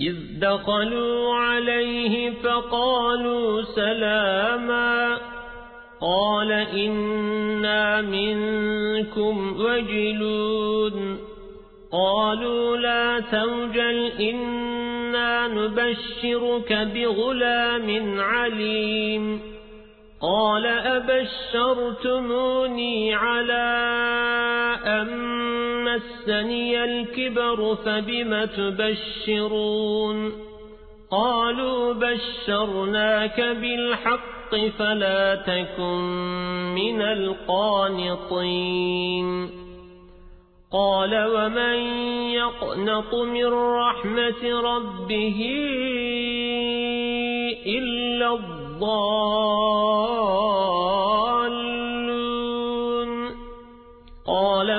إذ دخلوا عليه فقالوا سلاما قال إنا منكم وجلون قالوا لا توجل إنا نبشرك بغلام عليم قال أبشرتموني على أن مسني الكبر فبم تبشرون قالوا بشرناك بالحق فلا تكن من القانطين قال ومن يقنط من رحمة ربه إلا الضالون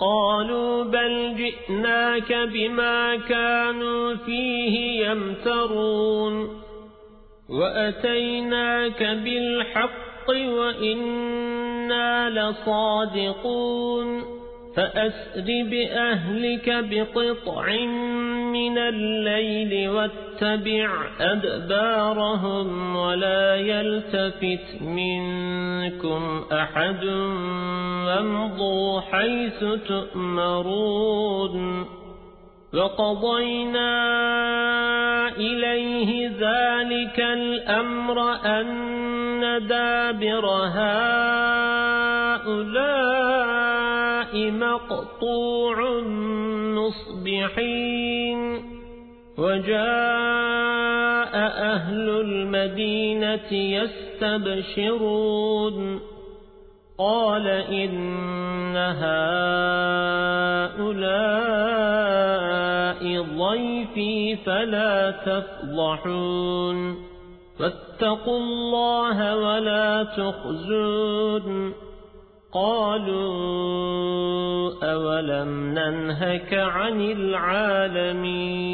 قالوا بل جئناك بما كانوا فيه يمترون وأتيناك بالحق وإنا لصادقون فأسر بأهلك بقطع من الليل واتبع أدبارهم ولا يلتفت منكم أحد وامضوا حيث تؤمرون وقضينا إليه ذلك الأمر أن دابر هؤلاء مقطوع مصبحين وجاء أهل المدينة يستبشرون قال إن هؤلاء ضيفي فلا تفضحون فاتقوا الله ولا تخزون قالوا أولم ننهك عن العالمين